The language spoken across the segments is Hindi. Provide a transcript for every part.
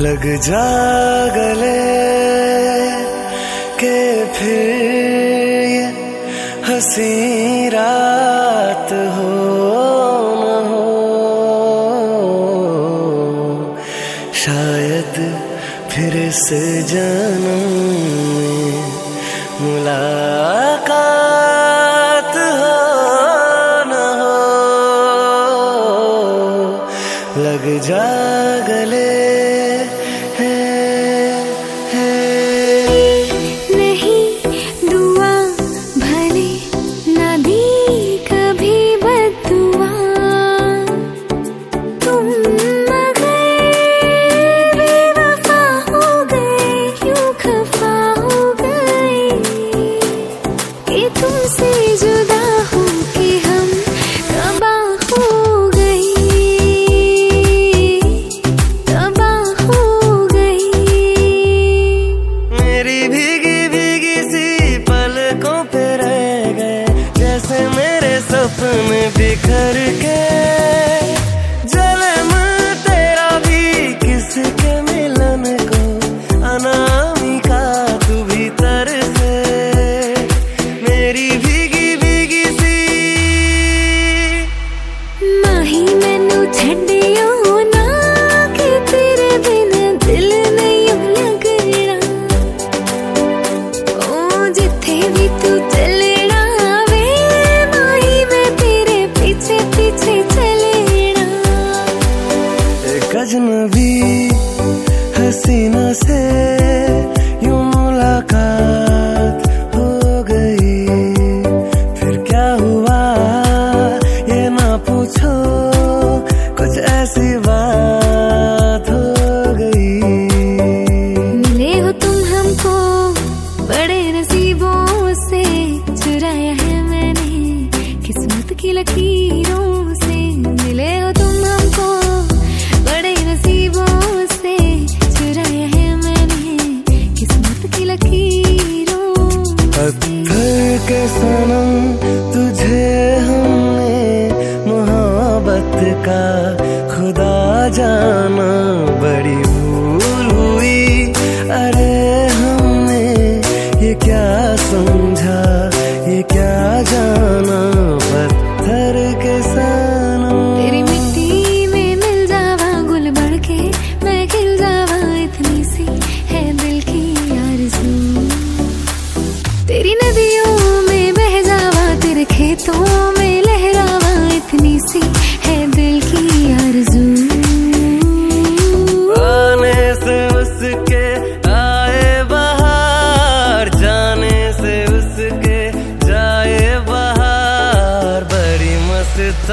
लग जा गले के फिर ये हसी रात हो न हो। शायद फिर से जन्म मुलाकात हो न हो। लग जा गले सपने बिखर के अजनबी हसीना से यू मुलाकात हो गई। फिर क्या हुआ? ये ना पूछो, कुछ ऐसी बात हो गई। मिले हो तुम हमको बड़े नसीबों से, चुराया है मैंने किस्मत की लकीर। पत्थर के सनम तुझे हमने मोहब्बत का खुदा जाना।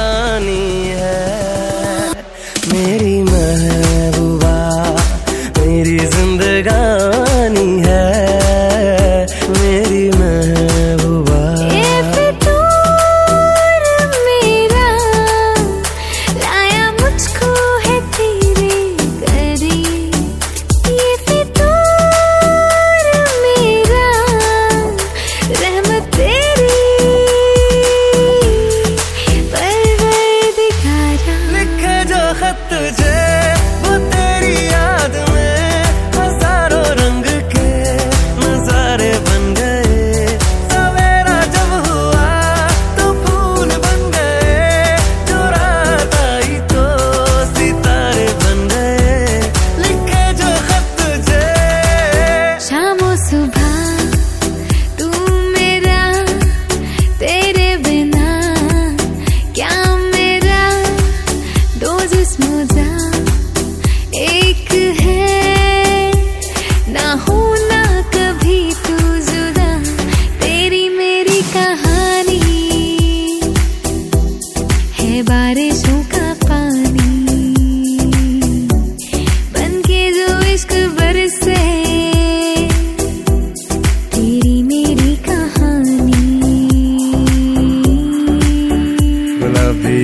जानी है। मेरी महल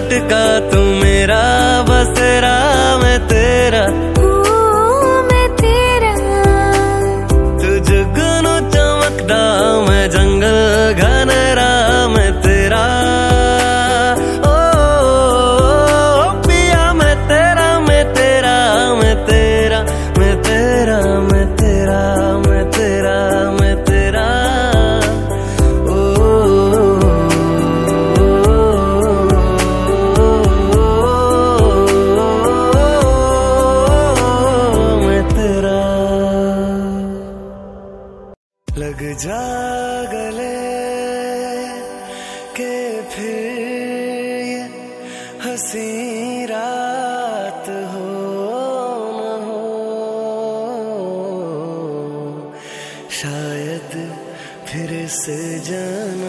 मैं भटका तू मेरा बसरा मैं तेरा। लग जा गले के फिर ये हँसी रात हो न हो। शायद फिर से जन्म